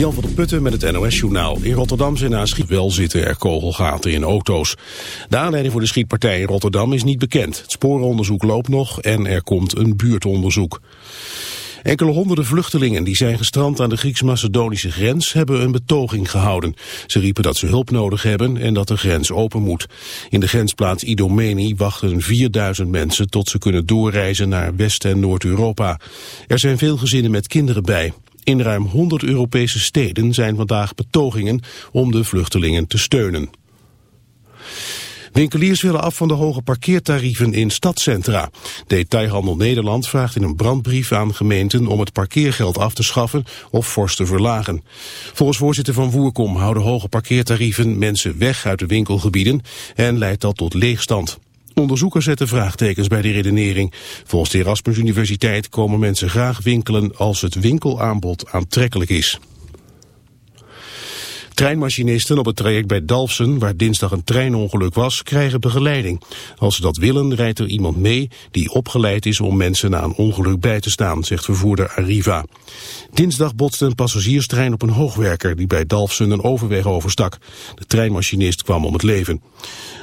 Jan van der Putten met het NOS-journaal. In Rotterdam zijn na schiet wel zitten er kogelgaten in auto's. De aanleiding voor de schietpartij in Rotterdam is niet bekend. Het sporenonderzoek loopt nog en er komt een buurtonderzoek. Enkele honderden vluchtelingen die zijn gestrand aan de Grieks-Macedonische grens hebben een betoging gehouden. Ze riepen dat ze hulp nodig hebben en dat de grens open moet. In de grensplaats Idomeni wachten 4000 mensen tot ze kunnen doorreizen naar West- en Noord-Europa. Er zijn veel gezinnen met kinderen bij. In ruim 100 Europese steden zijn vandaag betogingen om de vluchtelingen te steunen. Winkeliers willen af van de hoge parkeertarieven in stadcentra. Detailhandel Nederland vraagt in een brandbrief aan gemeenten om het parkeergeld af te schaffen of fors te verlagen. Volgens voorzitter van Woerkom houden hoge parkeertarieven mensen weg uit de winkelgebieden en leidt dat tot leegstand. Onderzoekers zetten vraagtekens bij die redenering. Volgens de Erasmus Universiteit komen mensen graag winkelen als het winkelaanbod aantrekkelijk is. Treinmachinisten op het traject bij Dalfsen, waar dinsdag een treinongeluk was, krijgen begeleiding. Als ze dat willen, rijdt er iemand mee die opgeleid is om mensen na een ongeluk bij te staan, zegt vervoerder Arriva. Dinsdag botste een passagierstrein op een hoogwerker die bij Dalfsen een overweg overstak. De treinmachinist kwam om het leven.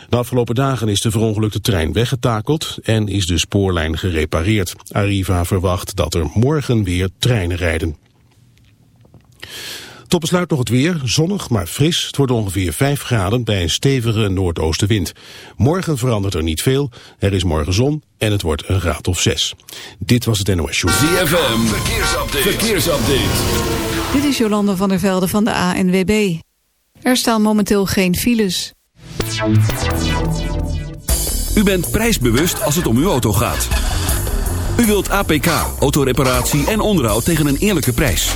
De afgelopen dagen is de verongelukte trein weggetakeld en is de spoorlijn gerepareerd. Arriva verwacht dat er morgen weer treinen rijden. Tot besluit nog het weer, zonnig maar fris. Het wordt ongeveer 5 graden bij een stevige noordoostenwind. Morgen verandert er niet veel. Er is morgen zon en het wordt een graad of 6. Dit was het NOS Show. ZFM, verkeersupdate. verkeersupdate. Dit is Jolande van der Velde van de ANWB. Er staan momenteel geen files. U bent prijsbewust als het om uw auto gaat. U wilt APK, autoreparatie en onderhoud tegen een eerlijke prijs.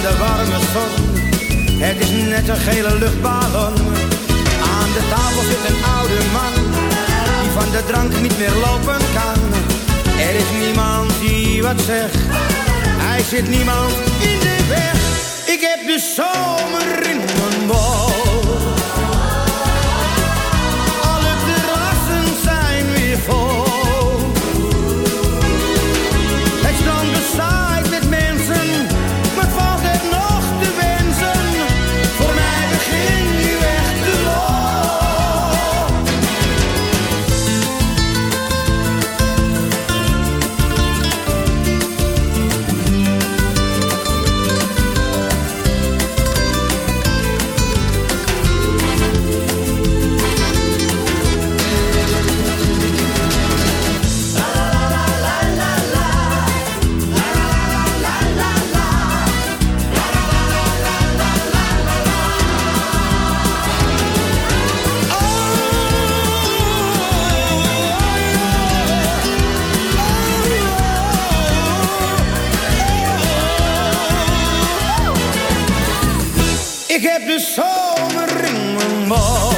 de warme zon, het is net een gele luchtballon. Aan de tafel zit een oude man, die van de drank niet meer lopen kan. Er is niemand die wat zegt, hij zit niemand in de weg. Ik heb de zomer in mijn bol. Alle terrassen zijn weer vol. Ik heb de zomer in mijn bal.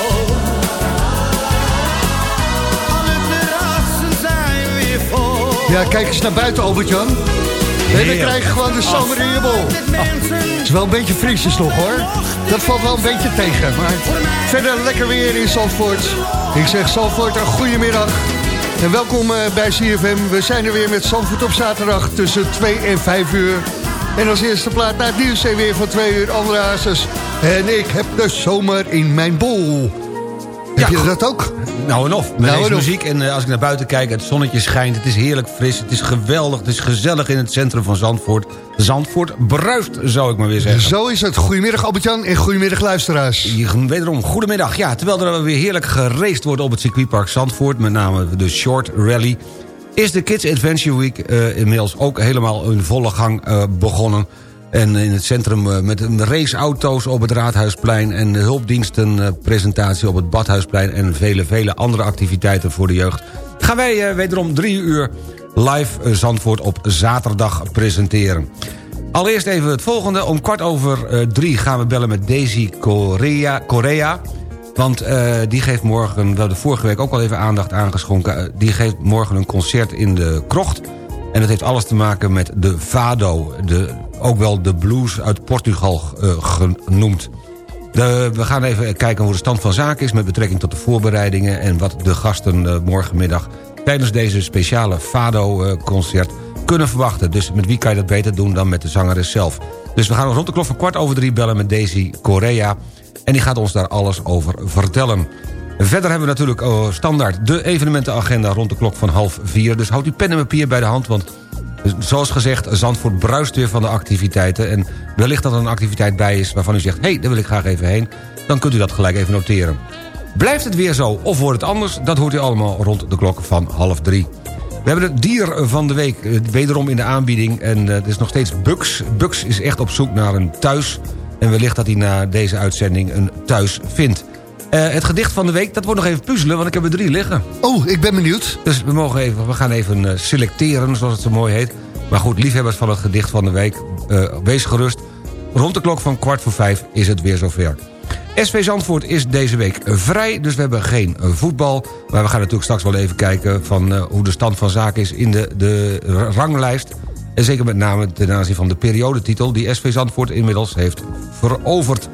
Alle terrassen zijn weer vol. Ja, kijk eens naar buiten, Albert-Jan. En dan krijg je gewoon de zomer in je bol. Het is wel een beetje vriesjes nog hoor. Dat valt wel een beetje tegen. Maar verder lekker weer in Zandvoort. Ik zeg Zandvoort een goede middag. En welkom eh, bij CFM. We zijn er weer met Zandvoort op zaterdag tussen 2 en 5 uur. En als eerste plaat naar het nieuws en weer van 2 uur andere hazes. En ik heb de zomer in mijn bol. Heb je dat ook? Nou en of, met Nou deze muziek. En eh, als ik naar buiten kijk, het zonnetje schijnt. Het is heerlijk fris, het is geweldig, het is gezellig in het centrum van Zandvoort. Zandvoort bruist, zou ik maar weer zeggen. Zo is het. Goedemiddag Albert-Jan en goedemiddag luisteraars. Wederom, goedemiddag. Ja, terwijl er weer heerlijk geraced wordt op het circuitpark Zandvoort... met name de Short Rally... is de Kids Adventure Week eh, inmiddels ook helemaal in volle gang eh, begonnen. En in het centrum eh, met een raceauto's op het Raadhuisplein... en de hulpdienstenpresentatie op het Badhuisplein... en vele, vele andere activiteiten voor de jeugd... gaan wij eh, wederom drie uur live eh, Zandvoort op zaterdag presenteren. Allereerst even het volgende. Om kwart over drie gaan we bellen met Daisy Correa. Correa want die geeft morgen, we hadden vorige week ook al even aandacht aangeschonken... die geeft morgen een concert in de krocht. En dat heeft alles te maken met de Fado. De, ook wel de blues uit Portugal eh, genoemd. De, we gaan even kijken hoe de stand van zaken is... met betrekking tot de voorbereidingen... en wat de gasten eh, morgenmiddag tijdens deze speciale Fado-concert kunnen verwachten. Dus met wie kan je dat beter doen dan met de zangeres zelf. Dus we gaan rond de klok van kwart over drie bellen met Daisy Correa... en die gaat ons daar alles over vertellen. Verder hebben we natuurlijk oh, standaard de evenementenagenda rond de klok van half vier. Dus houd uw pen en papier bij de hand, want zoals gezegd... Zandvoort bruist weer van de activiteiten. En wellicht dat er een activiteit bij is waarvan u zegt... hé, hey, daar wil ik graag even heen. Dan kunt u dat gelijk even noteren. Blijft het weer zo of wordt het anders? Dat hoort u allemaal rond de klok van half drie. We hebben het dier van de week eh, wederom in de aanbieding. En eh, het is nog steeds Bugs. Bugs is echt op zoek naar een thuis. En wellicht dat hij na deze uitzending een thuis vindt. Eh, het gedicht van de week, dat wordt nog even puzzelen... want ik heb er drie liggen. Oh, ik ben benieuwd. Dus we, mogen even, we gaan even eh, selecteren, zoals het zo mooi heet. Maar goed, liefhebbers van het gedicht van de week, eh, wees gerust. Rond de klok van kwart voor vijf is het weer zover. SV Zandvoort is deze week vrij, dus we hebben geen voetbal. Maar we gaan natuurlijk straks wel even kijken... van hoe de stand van zaken is in de, de ranglijst. En zeker met name ten aanzien van de periodetitel... die SV Zandvoort inmiddels heeft veroverd.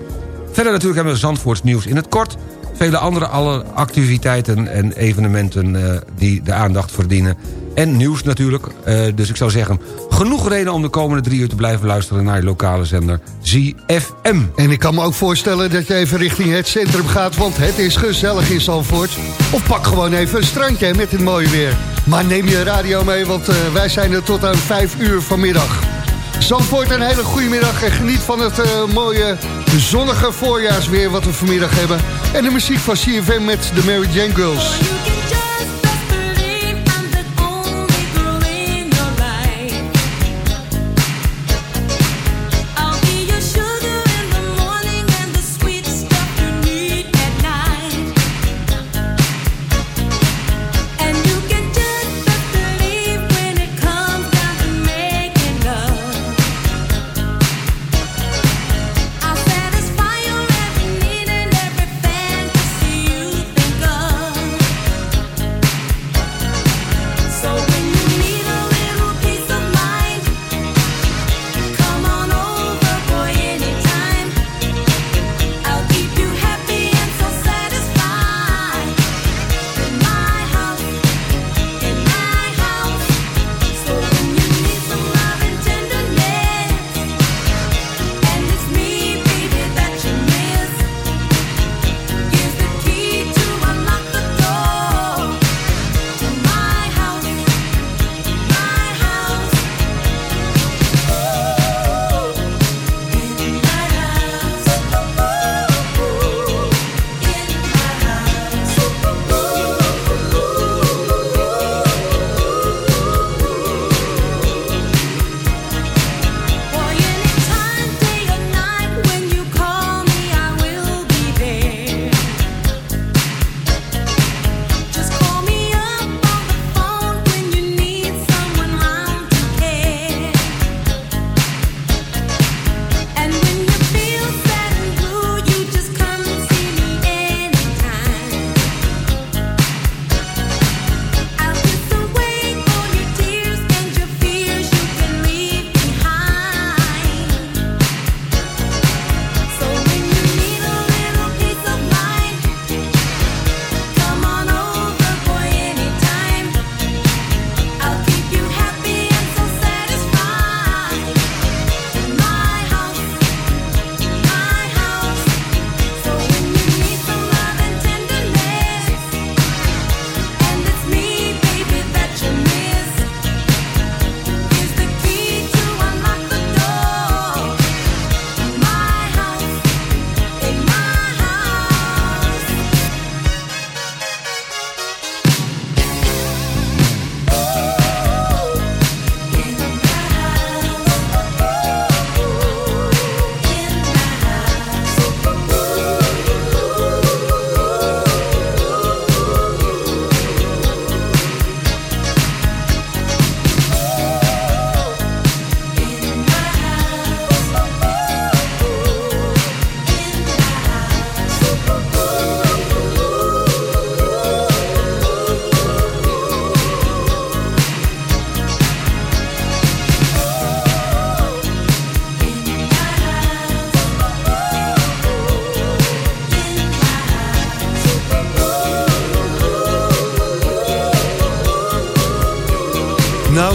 Verder natuurlijk hebben we Zandvoorts nieuws in het kort. Vele andere alle activiteiten en evenementen eh, die de aandacht verdienen. En nieuws natuurlijk. Eh, dus ik zou zeggen, genoeg reden om de komende drie uur te blijven luisteren... naar je lokale zender ZFM. En ik kan me ook voorstellen dat je even richting het centrum gaat... want het is gezellig in Zandvoort. Of pak gewoon even een strandje met dit mooie weer. Maar neem je radio mee, want eh, wij zijn er tot aan 5 uur vanmiddag. Zandvoort, een hele goede middag en geniet van het eh, mooie zonnige voorjaarsweer... wat we vanmiddag hebben. En de muziek van CFM met de Mary Jane Girls.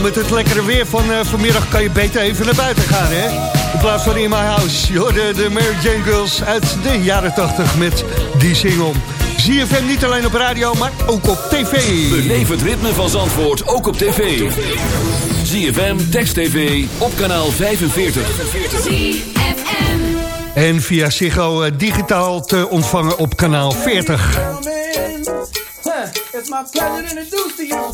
met het lekkere weer van eh, vanmiddag kan je beter even naar buiten gaan, hè? In plaats van in my house. Je hoorde de Mary Jane Girls uit de jaren 80 met die single. ZFM niet alleen op radio, maar ook op tv. Beleef het ritme van Zandvoort, ook op tv. ZFM, Text TV, op kanaal 45. ZFM. En via Ziggo eh, digitaal te ontvangen op kanaal 40. It's my pleasure to introduce to you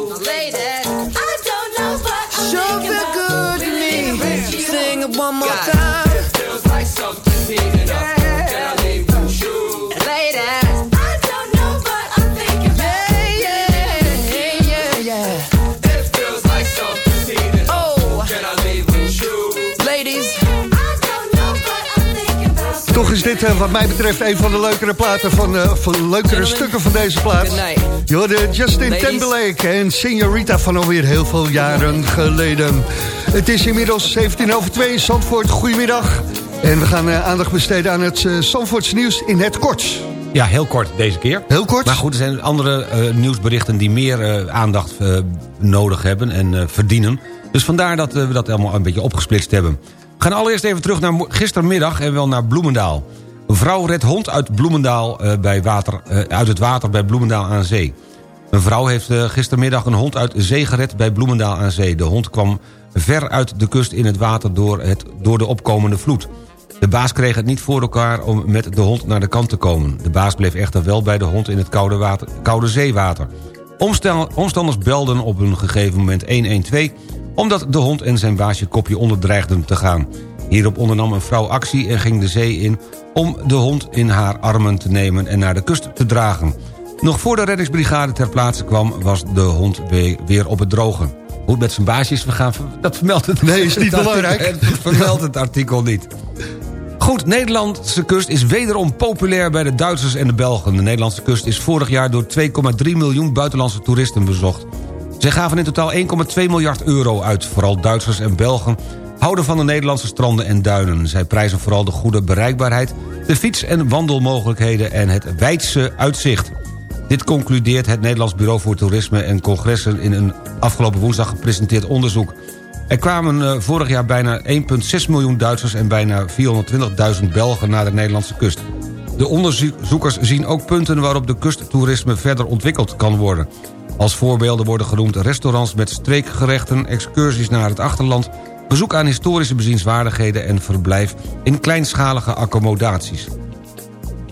toch is dit eh, wat mij betreft een van de leukere platen van, uh, van leukere stukken van deze plaats. de Justin Timberlake en Senorita van alweer heel veel jaren geleden. Het is inmiddels 17 over 2, Zandvoort, goedemiddag. En we gaan eh, aandacht besteden aan het uh, nieuws in het kort. Ja, heel kort deze keer. Heel kort. Maar goed, er zijn andere nieuwsberichten die meer aandacht nodig hebben en verdienen. Dus vandaar dat we dat allemaal een beetje opgesplitst hebben. We gaan allereerst even terug naar gistermiddag en wel naar Bloemendaal. Een vrouw redt hond uit Bloemendaal eh, bij water, eh, uit het water bij Bloemendaal aan zee. Een vrouw heeft eh, gistermiddag een hond uit zee gered bij Bloemendaal aan zee. De hond kwam ver uit de kust in het water door, het, door de opkomende vloed. De baas kreeg het niet voor elkaar om met de hond naar de kant te komen. De baas bleef echter wel bij de hond in het koude, water, koude zeewater. Omstel- omstanders belden op een gegeven moment 112... omdat de hond en zijn baasje kopje onder dreigden te gaan. Hierop ondernam een vrouw actie en ging de zee in... om de hond in haar armen te nemen en naar de kust te dragen. Nog voor de reddingsbrigade ter plaatse kwam... was de hond weer- op het droge. Hoe het met zijn baasjes, we gaan, dat vermeldt het Nee, is niet belangrijk. Vermeldt het artikel niet. Goed, Nederlandse kust is wederom populair bij de Duitsers en de Belgen. De Nederlandse kust is vorig jaar door 2,3 miljoen buitenlandse toeristen bezocht. Zij gaven in totaal 1,2 miljard euro uit. Vooral Duitsers en Belgen houden van de Nederlandse stranden en duinen. Zij prijzen vooral de goede bereikbaarheid, de fiets- en wandelmogelijkheden en het wijdse uitzicht. Dit concludeert het Nederlands Bureau voor Toerisme en Congressen... in een afgelopen woensdag gepresenteerd onderzoek. Er kwamen eh, vorig jaar bijna 1,6 miljoen Duitsers... en bijna 420.000 Belgen naar de Nederlandse kust. De onderzoekers zien ook punten waarop de kusttoerisme verder ontwikkeld kan worden. Als voorbeelden worden genoemd restaurants met streekgerechten... excursies naar het achterland, bezoek aan historische bezienswaardigheden... en verblijf in kleinschalige accommodaties.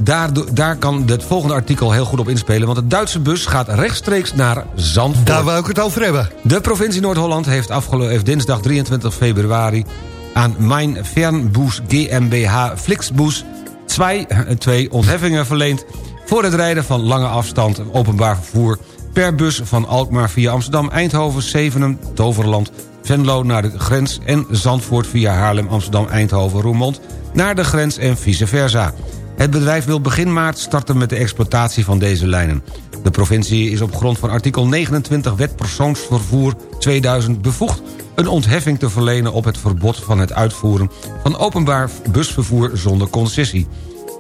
Daar, daar kan het volgende artikel heel goed op inspelen... want de Duitse bus gaat rechtstreeks naar Zandvoort. Daar wou ik het over hebben. De provincie Noord-Holland heeft, afgelo- heeft dinsdag 23 februari... aan Mijn Fernbus GmbH Flixbus 2, twee ontheffingen verleend... voor het rijden van lange afstand openbaar vervoer... per bus van Alkmaar via Amsterdam, Eindhoven, Zevenum, Toverland... Venlo naar de grens en Zandvoort via Haarlem, Amsterdam, Eindhoven, Roermond... naar de grens en vice versa. Het bedrijf wil begin maart starten met de exploitatie van deze lijnen. De provincie is op grond van artikel 29 Wet Persoonsvervoer 2000 bevoegd... een ontheffing te verlenen op het verbod van het uitvoeren... van openbaar busvervoer zonder concessie.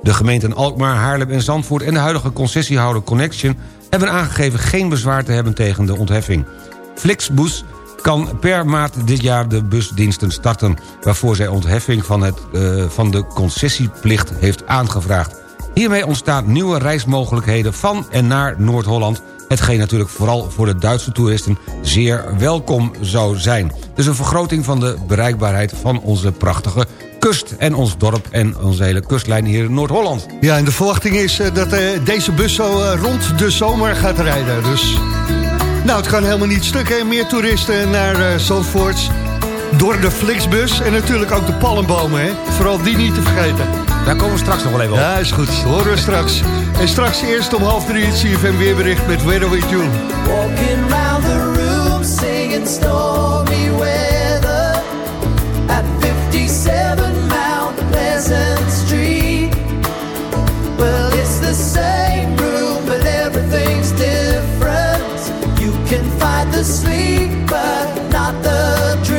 De gemeenten Alkmaar, Haarlem en Zandvoort... en de huidige concessiehouder Connection... hebben aangegeven geen bezwaar te hebben tegen de ontheffing. Flixbus kan per maart dit jaar de busdiensten starten... waarvoor zij ontheffing van, het, eh, van de concessieplicht heeft aangevraagd. Hiermee ontstaan nieuwe reismogelijkheden van en naar Noord-Holland... hetgeen natuurlijk vooral voor de Duitse toeristen zeer welkom zou zijn. Dus een vergroting van de bereikbaarheid van onze prachtige kust... en ons dorp en onze hele kustlijn hier in Noord-Holland. Ja, en de verwachting is eh, dat eh, deze bus zo eh, rond de zomer gaat rijden. Dus nou, het kan helemaal niet stukken. Meer toeristen naar eh Zandvoort door de Flixbus. En natuurlijk ook de palmbomen, hè. Vooral die niet te vergeten. Daar komen we straks nog wel even op. Ja, is goed. Horen we straks. En straks eerst om half drie het CFM weerbericht met Weather With You. Walking round the room singing stormy weather at 57 Mount Pleasant Street. Well, it's the same room, but everything's different. You can fight the sleep, but not the dream.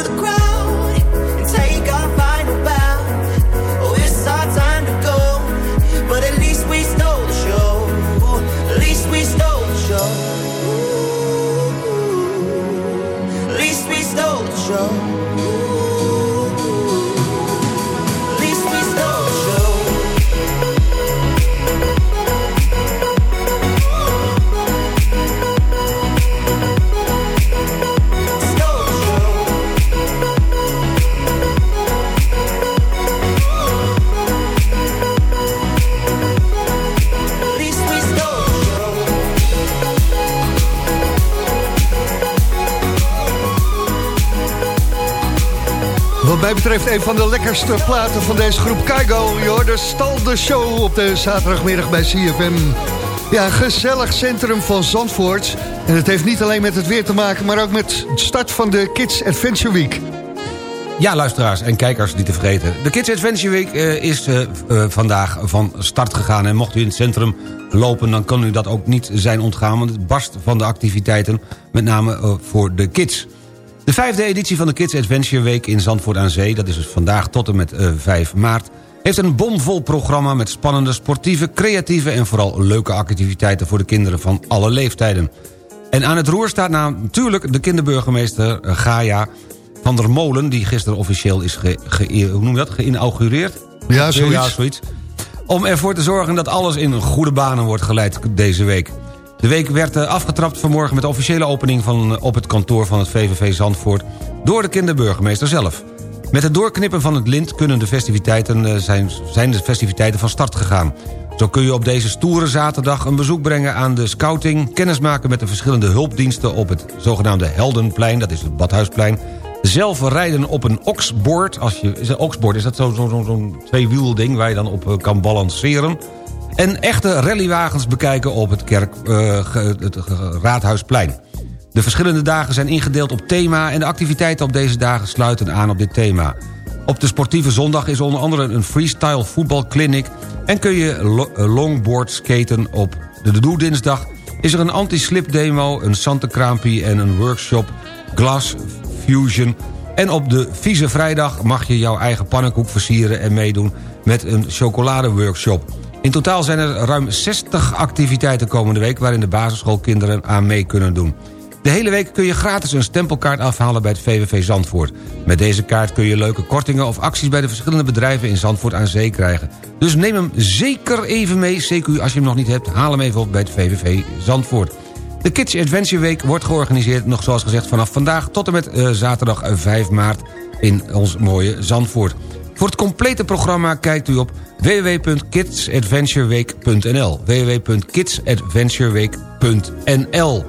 Wat mij betreft een van de lekkerste platen van deze groep Kaigo. Je hoorde Stal de Show op de zaterdagmiddag bij CFM. Ja, gezellig centrum van Zandvoort. En het heeft niet alleen met het weer te maken... maar ook met de start van de Kids Adventure Week. Ja, luisteraars en kijkers niet te vergeten. De Kids Adventure Week eh, is eh, eh, vandaag van start gegaan. En mocht u in het centrum lopen, dan kan u dat ook niet zijn ontgaan... want het barst van de activiteiten, met name voor de kids. De vijfde editie van de Kids Adventure Week in Zandvoort aan Zee... dat is dus vandaag tot en met eh, 5 maart... heeft een bomvol programma met spannende, sportieve, creatieve... en vooral leuke activiteiten voor de kinderen van alle leeftijden. En aan het roer staat natuurlijk de kinderburgemeester eh, Gaia van der Molen... die gisteren officieel is ge, ge- hoe noem je dat, geïnaugureerd. Ja, zoiets. Ja, zoiets. Om ervoor te zorgen dat alles in goede banen wordt geleid deze week. De week werd eh, afgetrapt vanmorgen met de officiële opening van, eh, op het kantoor van het VVV Zandvoort... door de kinderburgemeester zelf. Met het doorknippen van het lint kunnen de festiviteiten, eh, zijn, zijn de festiviteiten van start gegaan. Zo kun je op deze stoere zaterdag een bezoek brengen aan de scouting... kennismaken met de verschillende hulpdiensten op het zogenaamde Heldenplein... dat is het Badhuisplein... zelf rijden op een oxboard. Als je, is een is dat zo'n zo, zo, zo'n tweewielding... waar je dan op kan balanceren... En echte rallywagens bekijken op het, kerk, eh, het Raadhuisplein. De verschillende dagen zijn ingedeeld op thema... en de activiteiten op deze dagen sluiten aan op dit thema. Op de sportieve zondag is onder andere een freestyle voetbalclinic... en kun je eh, longboard skaten op de doe-dinsdag... is er een anti-slip demo, een santekraampie en een workshop Glass Fusion... En op de vieze vrijdag mag je jouw eigen pannenkoek versieren... en meedoen met een chocoladeworkshop. In totaal zijn er ruim 60 activiteiten komende week... waarin de basisschoolkinderen aan mee kunnen doen. De hele week kun je gratis een stempelkaart afhalen bij het VVV Zandvoort. Met deze kaart kun je leuke kortingen of acties... bij de verschillende bedrijven in Zandvoort aan zee krijgen. Dus neem hem zeker even mee. CQ, als je hem nog niet hebt, haal hem even op bij het VVV Zandvoort. De Kids Adventure Week wordt georganiseerd, nog zoals gezegd... vanaf vandaag tot en met eh, zaterdag eh, 5 maart in ons mooie Zandvoort. Voor het complete programma kijkt u op www.kidsadventureweek.nl www.kidsadventureweek.nl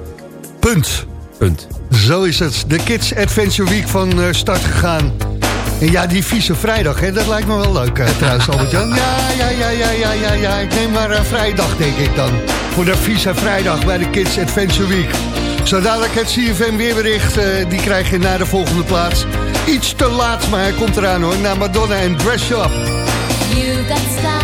Punt. Punt. Zo is het. De Kids Adventure Week van eh, start gegaan. En ja, die vieze vrijdag, hè, dat lijkt me wel leuk eh, trouwens, Albert-Jan. Ja, ja, ja, ja, ja, ja, ja. Ik neem maar een vrijdag, denk ik dan. Voor de vieze vrijdag bij de Kids Adventure Week. Zo dadelijk het CFM weerbericht, eh, die krijg je naar de volgende plaats. Iets te laat, maar hij komt eraan hoor. Naar Madonna en Dress Up. You got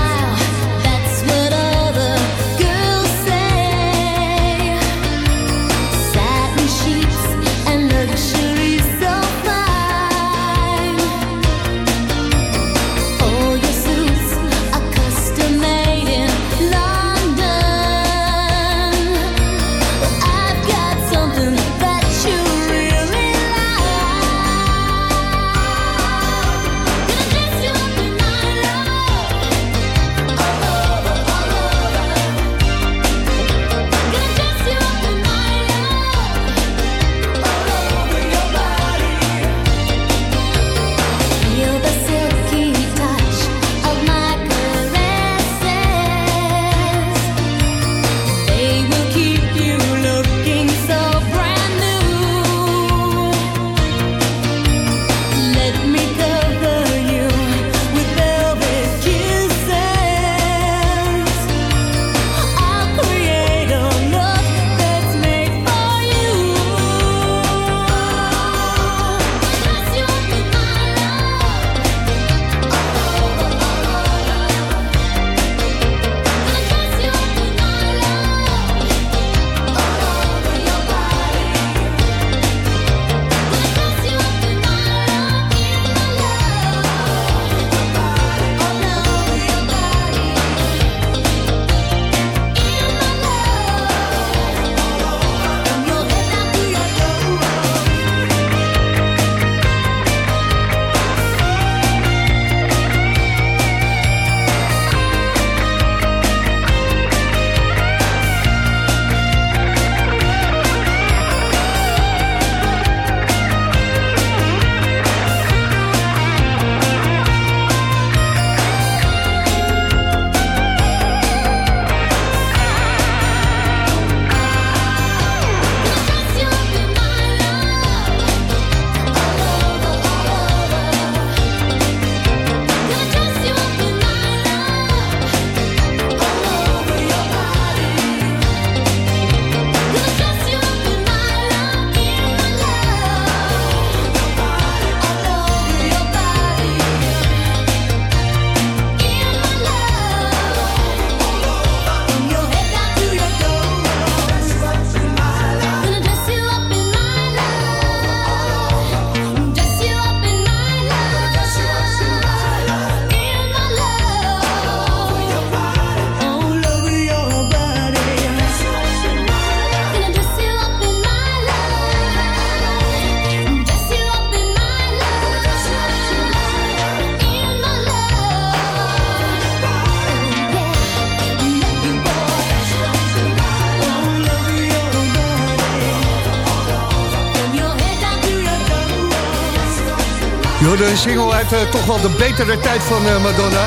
Hoorde een single uit eh, toch wel de betere tijd van eh, Madonna.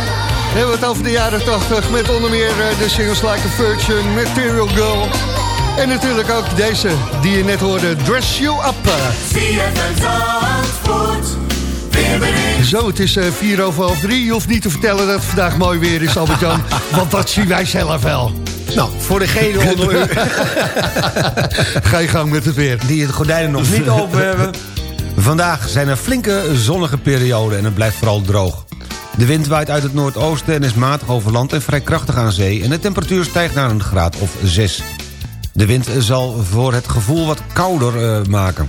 We hebben het over de jaren 80 met onder meer eh, de singles Like a Virgin, Material Girl. En natuurlijk ook deze die je net hoorde, Dress You Up. Zo, het is vier over half drie. Je hoeft niet te vertellen dat het vandaag mooi weer is, Albert-Jan. want dat zien wij zelf wel. Nou, voor degene onder u Ga je gang met het weer. die de gordijnen nog niet open hebben... Vandaag zijn er flinke zonnige perioden en het blijft vooral droog. De wind waait uit het noordoosten en is matig over land en vrij krachtig aan zee... en de temperatuur stijgt naar een graad of 6. De wind zal voor het gevoel wat kouder eh, maken.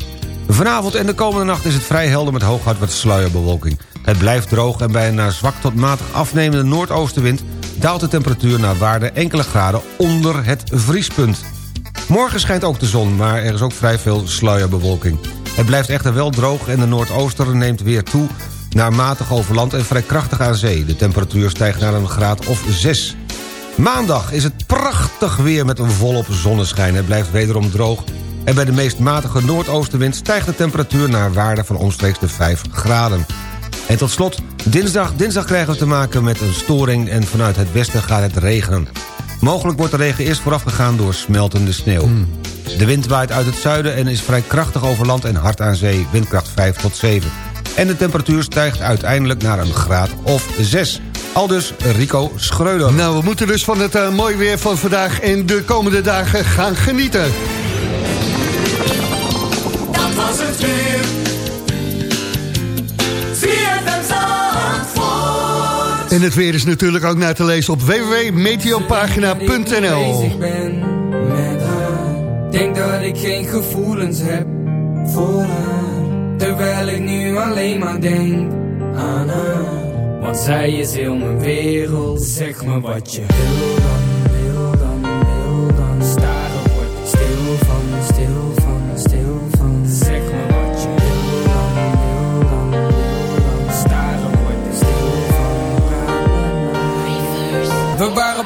Vanavond en de komende nacht is het vrij helder met hooguit wat sluierbewolking. Het blijft droog en bij een naar zwak tot matig afnemende noordoostenwind... daalt de temperatuur naar waarde enkele graden onder het vriespunt. Morgen schijnt ook de zon, maar er is ook vrij veel sluierbewolking. Het blijft echter wel droog en de noordooster neemt weer toe... naar matig over land en vrij krachtig aan zee. De temperatuur stijgt naar een graad of 6. Maandag is het prachtig weer met een volop zonneschijn. Het blijft wederom droog en bij de meest matige noordoostenwind... stijgt de temperatuur naar waarde van omstreeks de 5 graden. En tot slot, dinsdag, dinsdag krijgen we te maken met een storing... en vanuit het westen gaat het regenen. Mogelijk wordt de regen eerst voorafgegaan door smeltende sneeuw. De wind waait uit het zuiden en is vrij krachtig over land en hard aan zee. Windkracht 5 tot 7. En de temperatuur stijgt uiteindelijk naar een graad of 6. Aldus Rico Schreuder. Nou, we moeten dus van het uh, mooi weer van vandaag en de komende dagen gaan genieten. Dat was het weer. En het weer is natuurlijk ook naar te lezen op www.meteopagina.nl. Denk dat ik geen gevoelens heb voor haar. Terwijl ik nu alleen maar denk aan haar. Want zij is heel mijn wereld. Zeg me wat je wil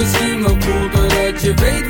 misschien wel cool doordat je weet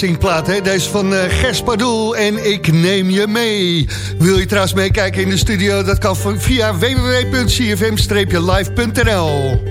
Meezingplaat, hè? Deze van uh, Gers Pardoel en Ik Neem Je Mee. Wil je trouwens meekijken in de studio? Dat kan via www.cfm-live.nl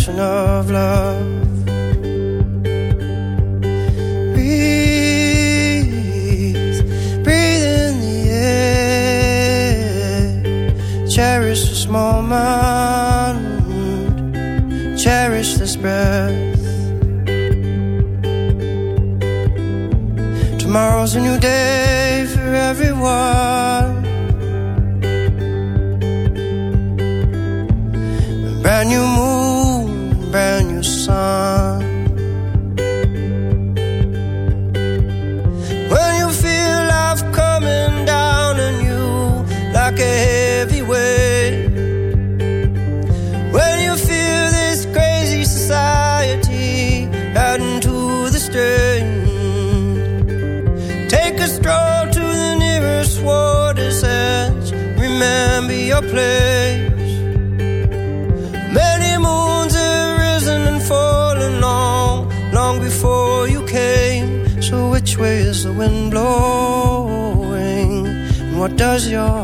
of love. Breathe, breathe in the air. Cherish this moment, cherish this breath. Tomorrow's a new day for everyone. cause you're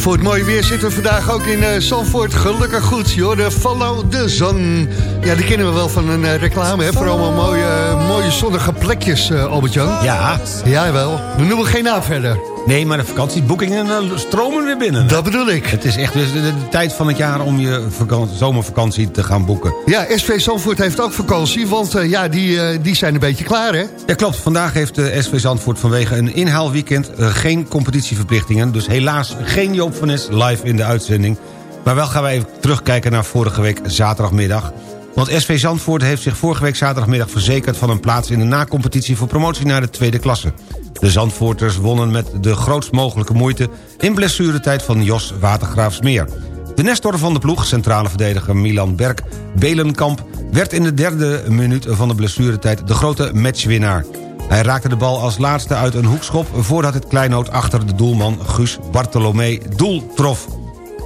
voor het mooie weer zitten we vandaag ook in eh Zandvoort. Gelukkig goed, joh. De Follow the Sun. Ja, die kennen we wel van een eh, reclame, hè. Voor allemaal mooie, mooie zonnige plekjes, eh, Albert-Jan. Ja. Ja, wel. We noemen geen naam verder. Nee, maar de vakantieboekingen eh, stromen weer binnen. Dat bedoel ik. Het is echt dus de, de tijd van het jaar om je vakantie, zomervakantie te gaan boeken. Ja, SV Zandvoort heeft ook vakantie, want eh, ja, die, eh, die zijn een beetje klaar, hè? Ja, klopt. Vandaag heeft de SV Zandvoort vanwege een inhaalweekend eh, geen competitieverplichtingen. Dus helaas geen Joop van Nes live in de uitzending. Maar wel gaan wij even terugkijken naar vorige week zaterdagmiddag. Want SV Zandvoort heeft zich vorige week zaterdagmiddag verzekerd... van een plaats in de nacompetitie voor promotie naar de tweede klasse. De Zandvoorters wonnen met de grootst mogelijke moeite... in blessuretijd van Jos Watergraafsmeer. De nestor van de ploeg, centrale verdediger Milan Berk Belenkamp... werd in de derde minuut van de blessuretijd de grote matchwinnaar. Hij raakte de bal als laatste uit een hoekschop... voordat het kleinoot achter de doelman Guus Bartolomé doel trof.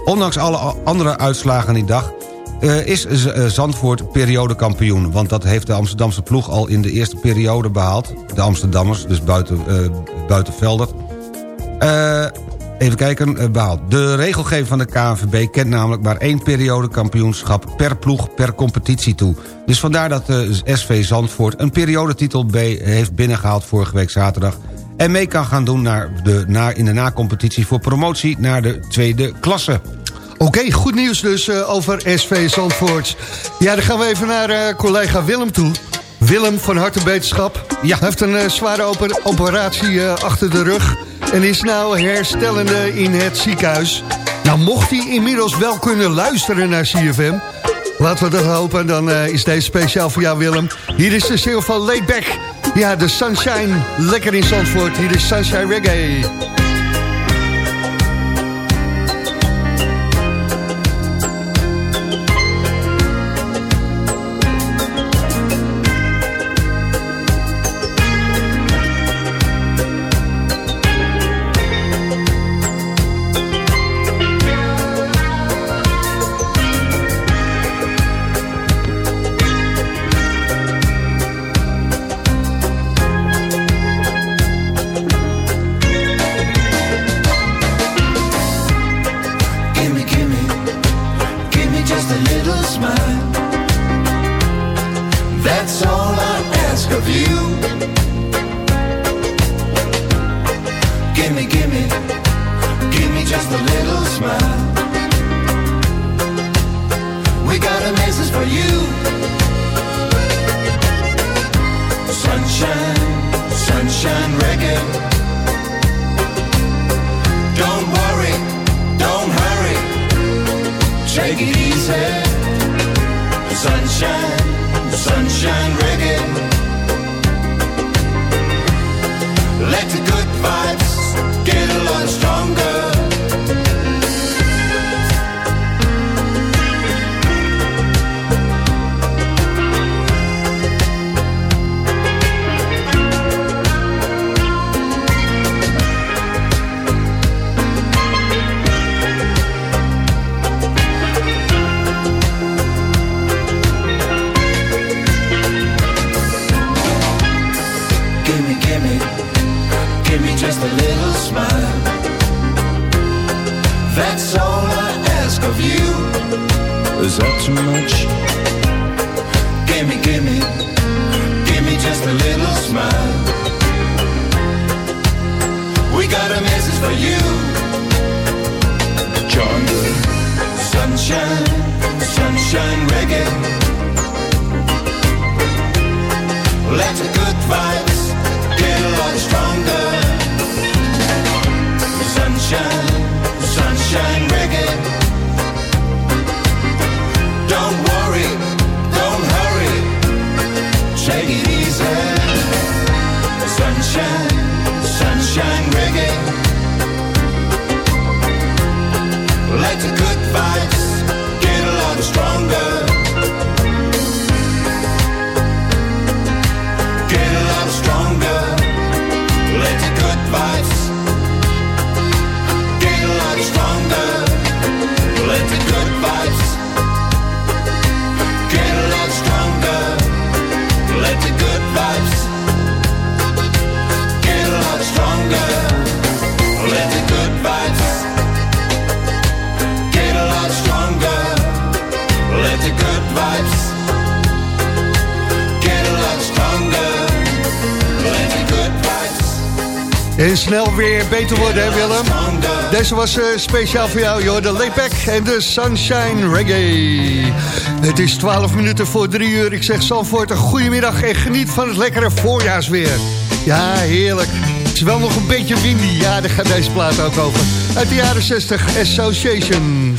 Ondanks alle andere uitslagen die dag... eh, is eh, Zandvoort periodekampioen. Want dat heeft de Amsterdamse ploeg al in de eerste periode behaald. De Amsterdammers, dus buiten. Eh, even kijken, eh, behaald. De regelgeving van de KNVB kent namelijk maar één periodekampioenschap... per ploeg per competitie toe. Dus vandaar dat de SV Zandvoort een periodetitel B heeft binnengehaald vorige week zaterdag... en mee kan gaan doen naar de, naar, in de nacompetitie voor promotie naar de tweede klasse. Oké, goed nieuws dus eh, over SV Zandvoort. Ja, dan gaan we even naar eh, collega Willem toe. Willem, van harte beterschap. Ja. Hij heeft een eh, zware oper- operatie achter de rug... en is nou herstellende in het ziekenhuis. Nou, mocht hij inmiddels wel kunnen luisteren naar CFM... laten we dat hopen, dan is deze speciaal voor jou, Willem. Hier is de single van Laidback. Ja, de Sunshine, lekker in Zandvoort. Hier is Sunshine Reggae. Hè Willem? Deze was eh, speciaal voor jou, joh. De en de Sunshine Reggae. Het is 12 minuten voor 3 uur. Ik zeg Zandvoort een goedemiddag en geniet van het lekkere voorjaarsweer. Ja, heerlijk. Het is wel nog een beetje windy. Ja, daar gaat deze plaat ook over. Uit de jaren 60, Association.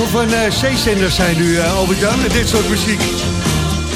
Alsof we een uh, zeezender zijn nu, uh, Albert-Jan, met dit soort muziek.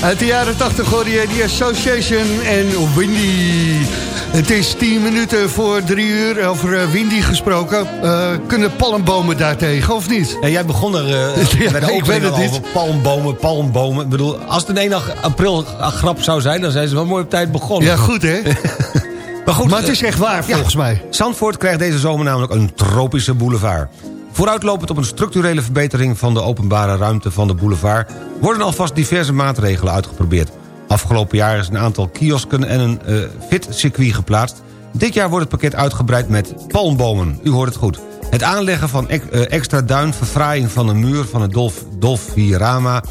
Uit de jaren 80 hoorde je die Association en Windy. Het is 10 minuten voor 3 uur, over eh, Windy gesproken. Eh, kunnen palmbomen daartegen, of niet? En jij begon er eh, Ja, bij de ik weet het niet. palmbomen, palmbomen. Ik bedoel, als het een 1 april grap zou zijn... dan zijn ze wel mooi op tijd begonnen. Ja, goed hè? maar goed, Maar het is echt waar, volgens mij. Zandvoort krijgt deze zomer namelijk een tropische boulevard. Vooruitlopend op een structurele verbetering van de openbare ruimte van de boulevard... worden alvast diverse maatregelen uitgeprobeerd. Afgelopen jaar is een aantal kiosken en een uh, fitcircuit geplaatst. Dit jaar wordt het pakket uitgebreid met palmbomen. U hoort het goed. Het aanleggen van eh, extra duin, verfraaiing van de muur van het Dolf, Dolfirama...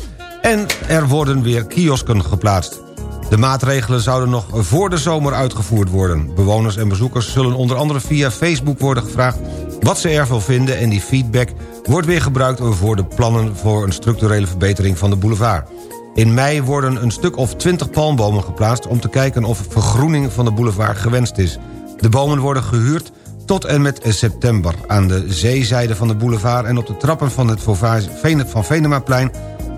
en er worden weer kiosken geplaatst. De maatregelen zouden nog voor de zomer uitgevoerd worden. Bewoners en bezoekers zullen onder andere via Facebook worden gevraagd... wat ze ervan vinden en die feedback wordt weer gebruikt... voor de plannen voor een structurele verbetering van de boulevard. In mei worden een stuk of 20 palmbomen geplaatst... om te kijken of vergroening van de boulevard gewenst is. De bomen worden gehuurd tot en met september. Aan de zeezijde van de boulevard en op de trappen van het van Venemaplein...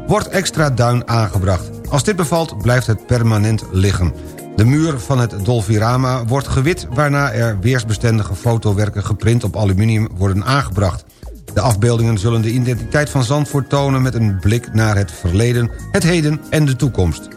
wordt extra duin aangebracht. Als dit bevalt, blijft het permanent liggen. De muur van het Dolfirama wordt gewit... waarna er weersbestendige fotowerken geprint op aluminium worden aangebracht. De afbeeldingen zullen de identiteit van Zandvoort tonen... met een blik naar het verleden, het heden en de toekomst.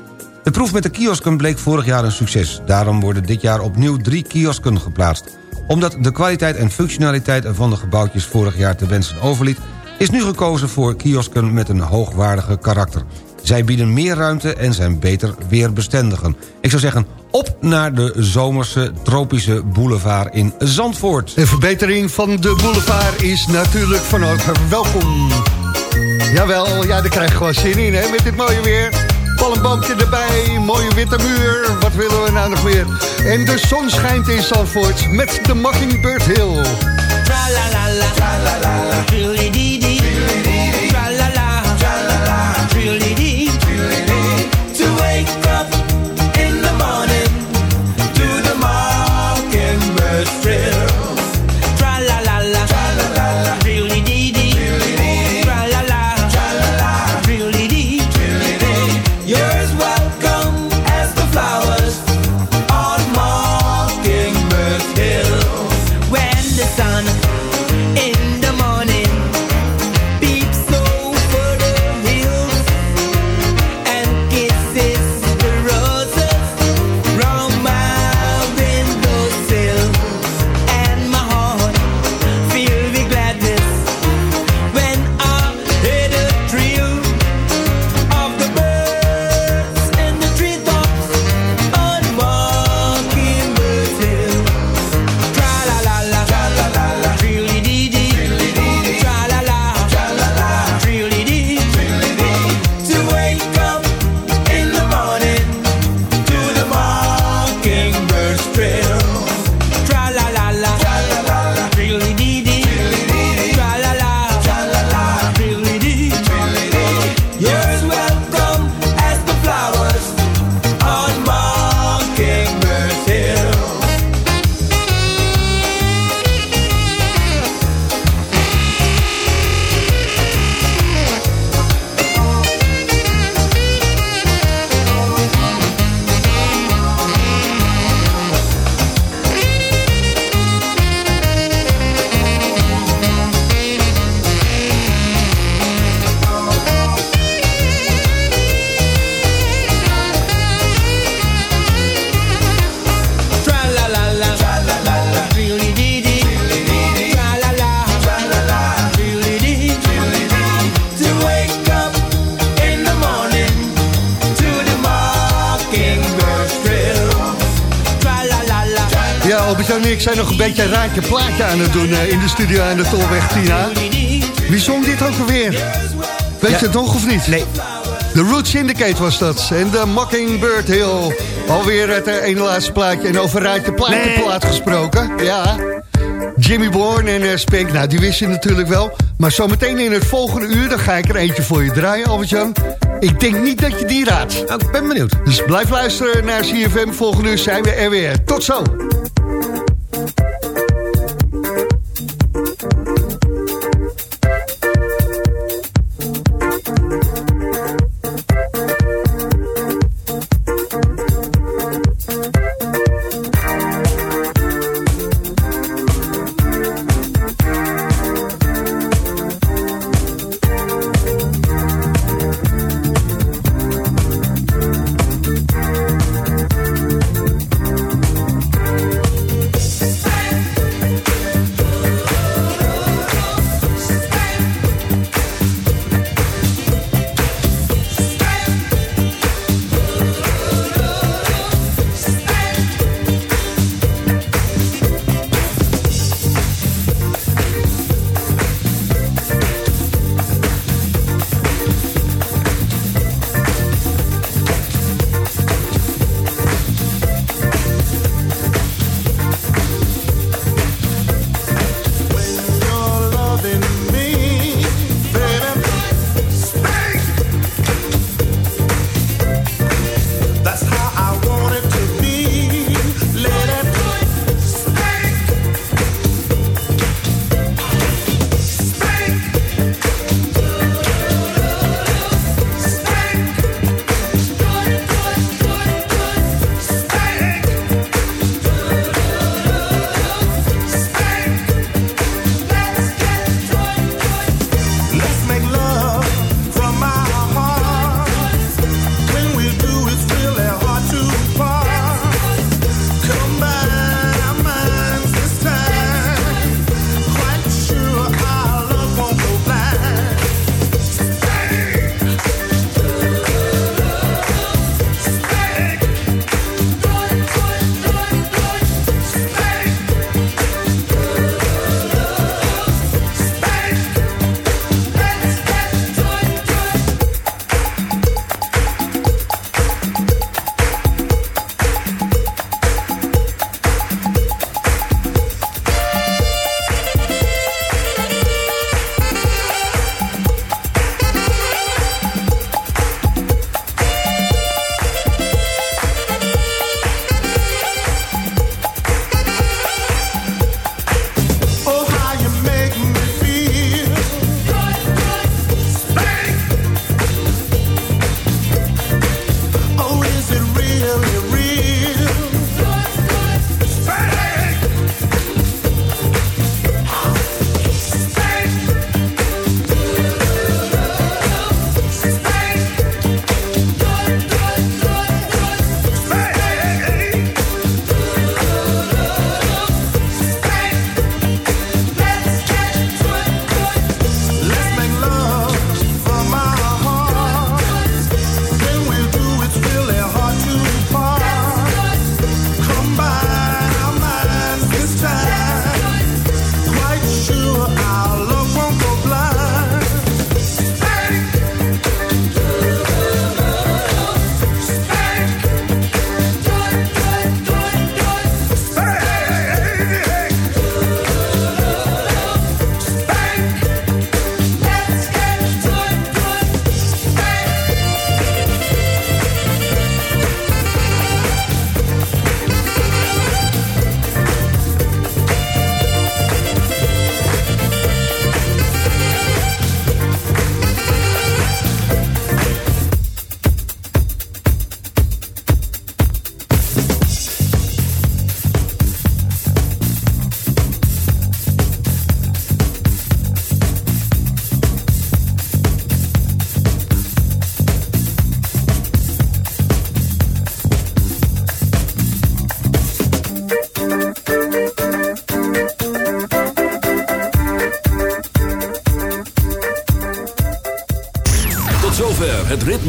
De proef met de kiosken bleek vorig jaar een succes. Daarom worden dit jaar opnieuw drie kiosken geplaatst. Omdat de kwaliteit en functionaliteit van de gebouwtjes vorig jaar te wensen overliet... is nu gekozen voor kiosken met een hoogwaardige karakter. Zij bieden meer ruimte en zijn beter weerbestendigen. Ik zou zeggen, op naar de zomerse tropische boulevard in Zandvoort. De verbetering van de boulevard is natuurlijk van harte welkom. Jawel, ja, daar krijg je gewoon zin in, hè, met dit mooie weer. Palmboompje erbij, mooie witte muur, wat willen we nou nog meer? En de zon schijnt in Zandvoort met de Mockingbird Hill. Trilly-dee-dee. Tra-la-la. Zijn nog een beetje raadje plaatje aan het doen eh, in de studio aan de Tolweg Tina. Wie zong dit ook alweer? Weet Ja. je het nog of niet? Nee. De Root Syndicate was dat. En de Mockingbird Hill. Alweer het eh, ene laatste plaatje. En over raadje plaatje Nee. plaat gesproken. Ja. Jimmy Bourne en uh, Spank, nou die wist je natuurlijk wel. Maar zometeen in het volgende uur, dan ga ik er eentje voor je draaien, Albert-Jan. Ik denk niet dat je die raadt. Nou, ik ben benieuwd. Dus blijf luisteren naar CFM. Volgende uur zijn we er weer. Tot zo.